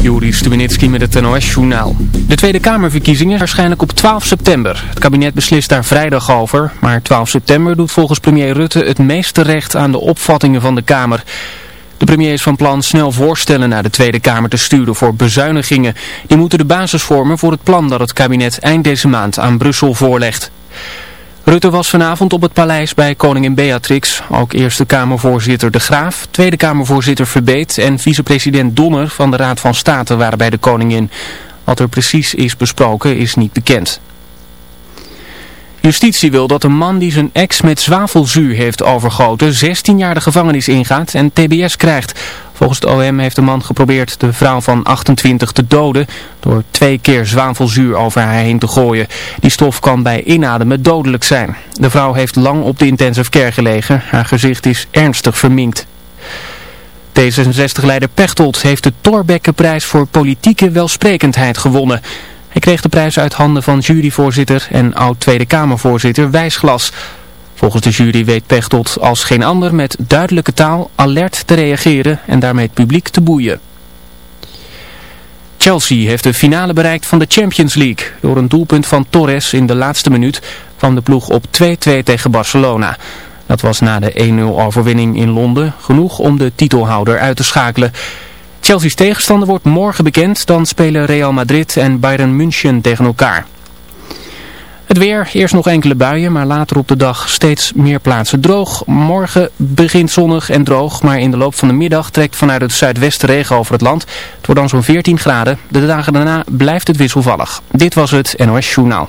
Juri Stubenitski met het NOS-journaal. De Tweede Kamerverkiezingen waarschijnlijk op 12 september. Het kabinet beslist daar vrijdag over. Maar 12 september doet volgens premier Rutte het meeste recht aan de opvattingen van de Kamer. De premier is van plan snel voorstellen naar de Tweede Kamer te sturen voor bezuinigingen. Die moeten de basis vormen voor het plan dat het kabinet eind deze maand aan Brussel voorlegt. Rutte was vanavond op het paleis bij koningin Beatrix. Ook Eerste Kamervoorzitter De Graaf, Tweede Kamervoorzitter Verbeet en vicepresident Donner van de Raad van State waren bij de koningin. Wat er precies is besproken is niet bekend. Justitie wil dat een man die zijn ex met zwavelzuur heeft overgoten 16 jaar de gevangenis ingaat en tbs krijgt. Volgens het OM heeft de man geprobeerd de vrouw van 28 te doden door twee keer zwavelzuur over haar heen te gooien. Die stof kan bij inademen dodelijk zijn. De vrouw heeft lang op de intensive care gelegen. Haar gezicht is ernstig verminkt. D66-leider Pechtold heeft de Torbekkenprijs voor politieke welsprekendheid gewonnen. Hij kreeg de prijs uit handen van juryvoorzitter en oud-Tweede Kamervoorzitter Wijsglas. Volgens de jury weet Pechtold als geen ander met duidelijke taal alert te reageren en daarmee het publiek te boeien. Chelsea heeft de finale bereikt van de Champions League. Door een doelpunt van Torres in de laatste minuut kwam de ploeg op 2-2 tegen Barcelona. Dat was na de 1-0 overwinning in Londen genoeg om de titelhouder uit te schakelen. Chelsea's tegenstander wordt morgen bekend, dan spelen Real Madrid en Bayern München tegen elkaar. Het weer, eerst nog enkele buien, maar later op de dag steeds meer plaatsen droog. Morgen begint zonnig en droog, maar in de loop van de middag trekt vanuit het zuidwesten regen over het land. Het wordt dan zo'n 14 graden. De dagen daarna blijft het wisselvallig. Dit was het NOS Journaal.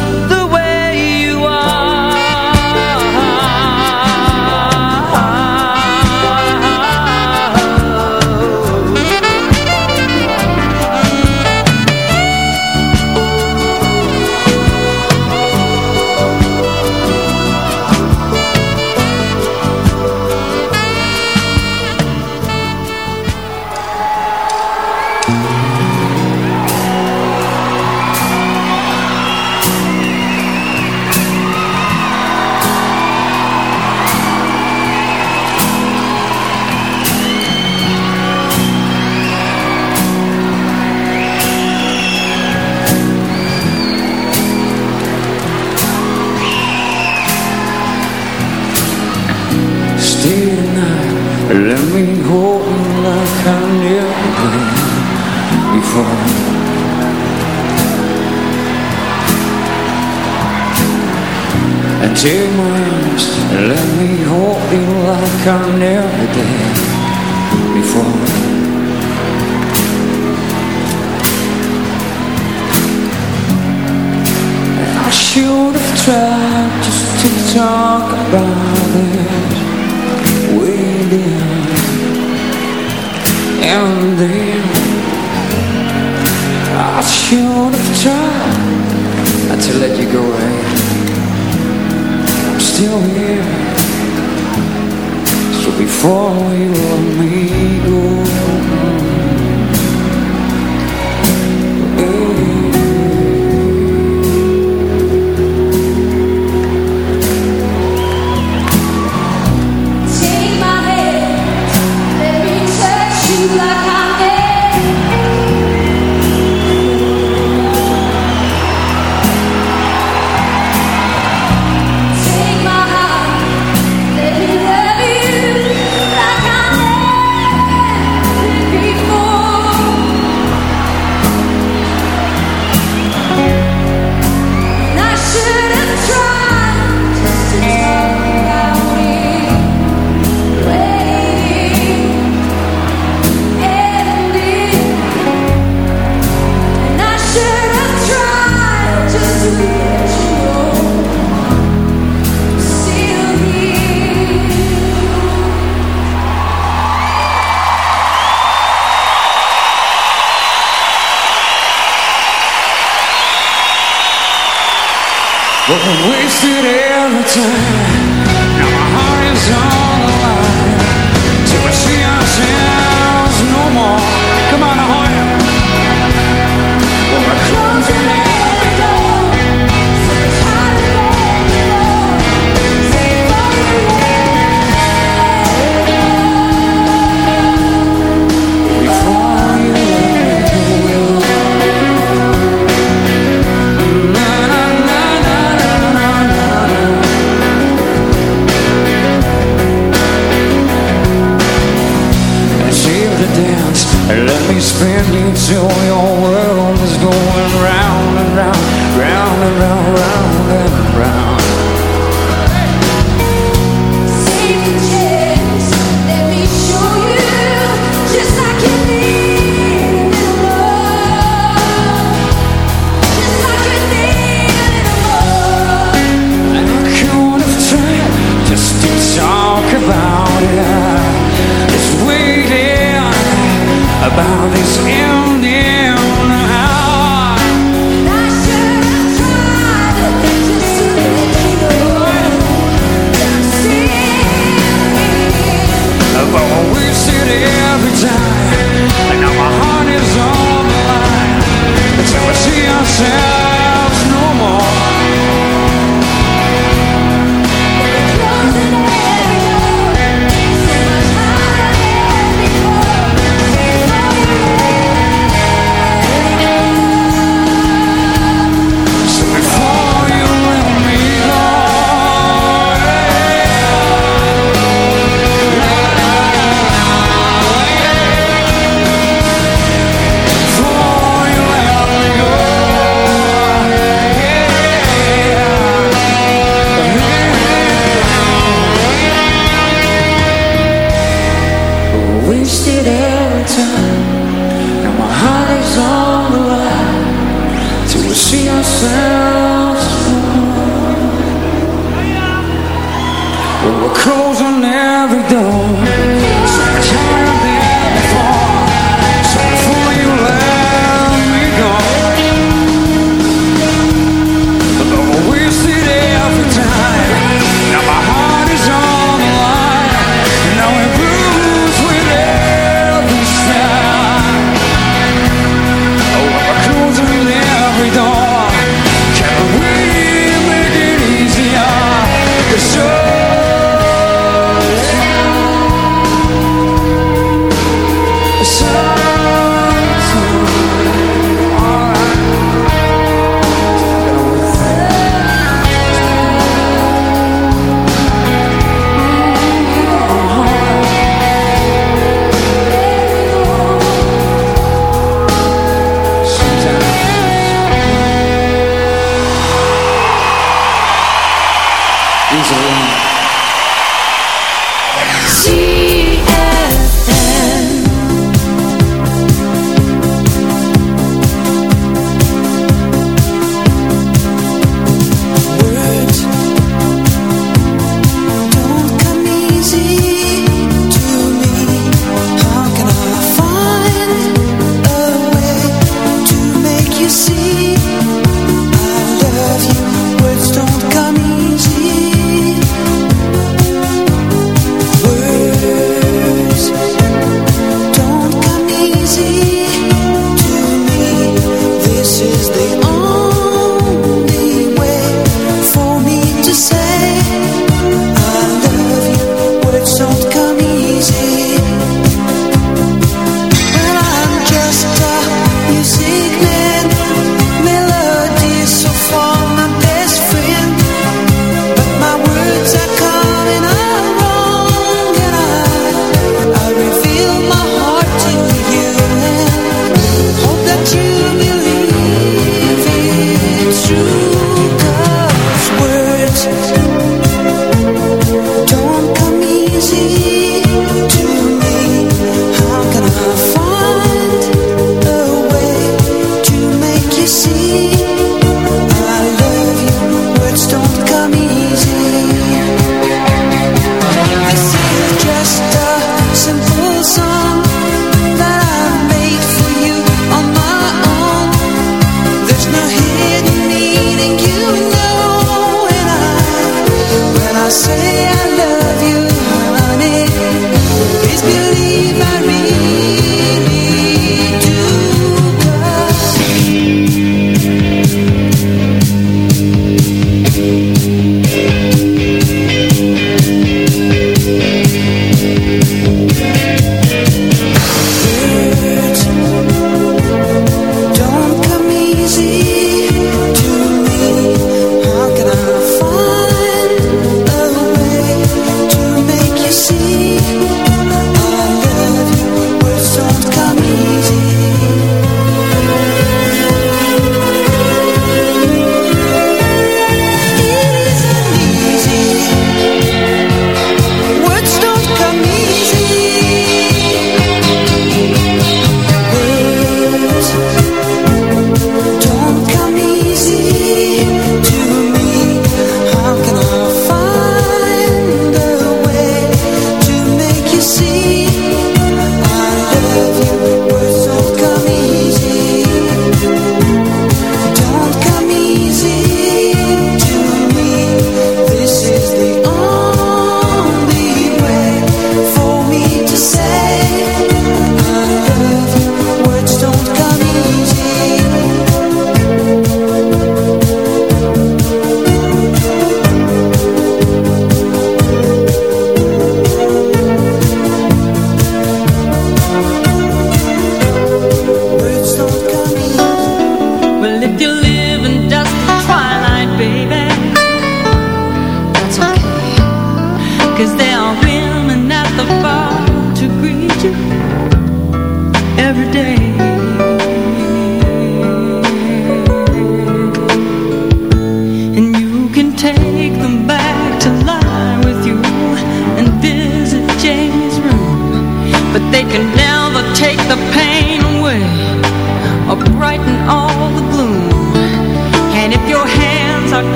Take my arms and let me hold you like I never did before. And I should have tried just to talk about before you let me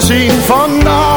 Gezien vandaag.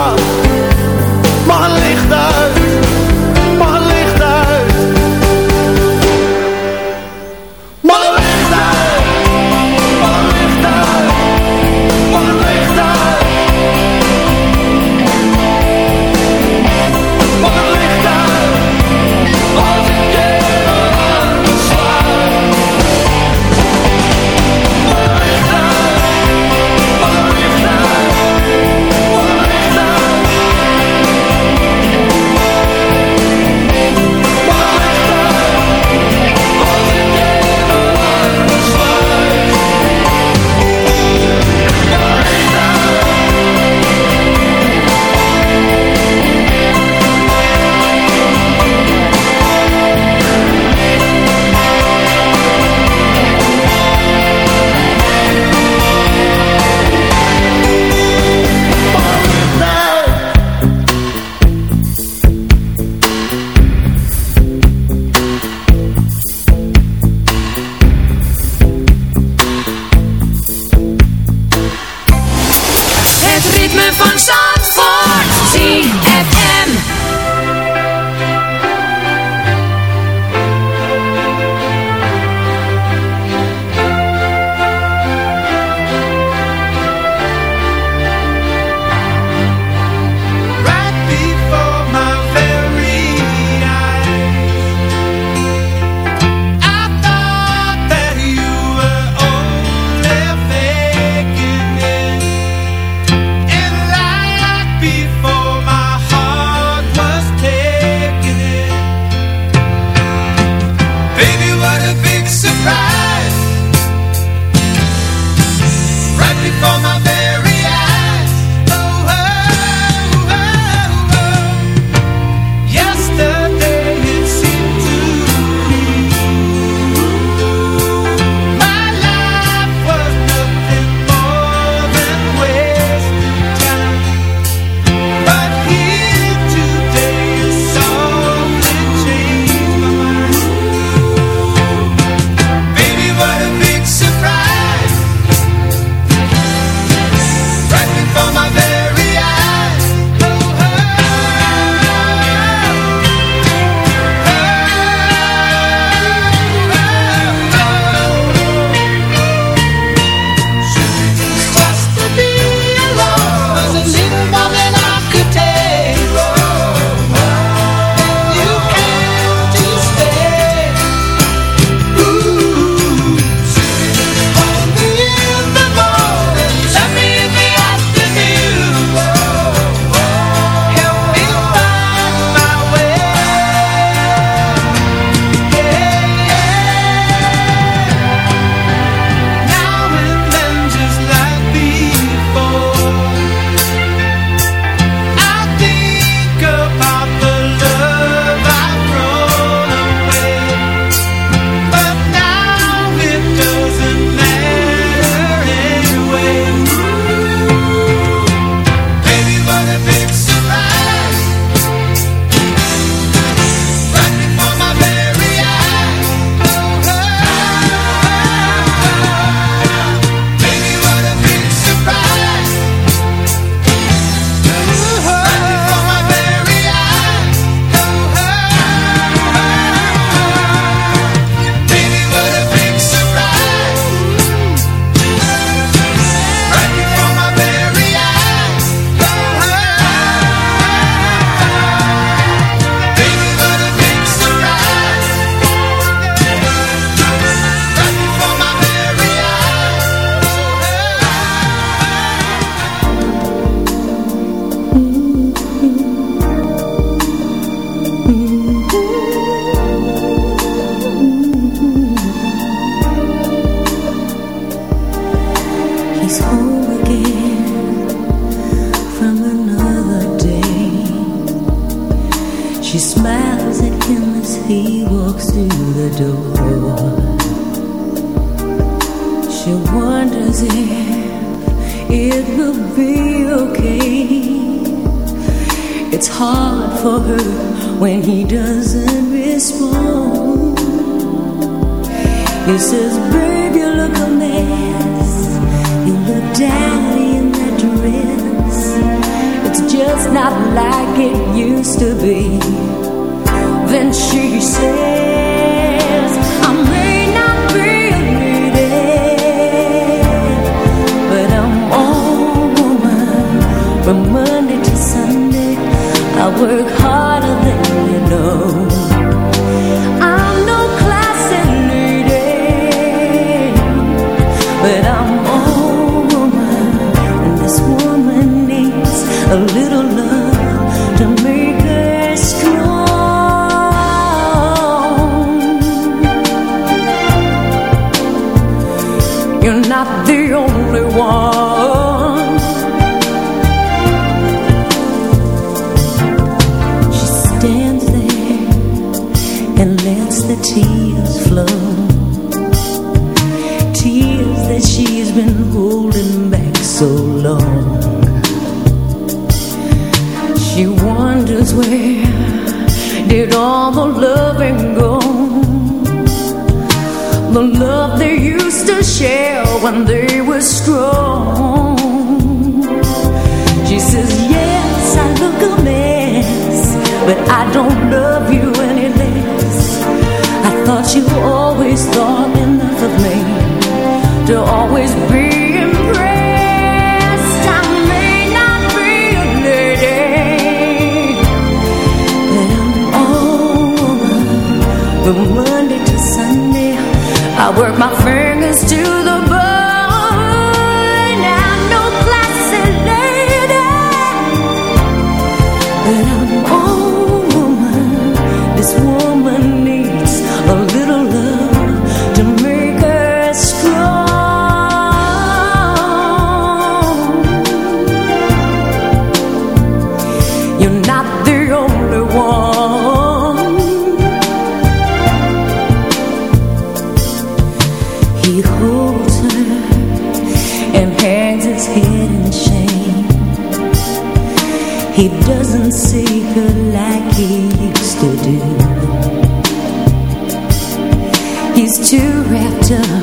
one. don't love you any less. I thought you always thought enough of me To always be impressed. I may not be a lady But I'm woman From Monday to Sunday I work my danger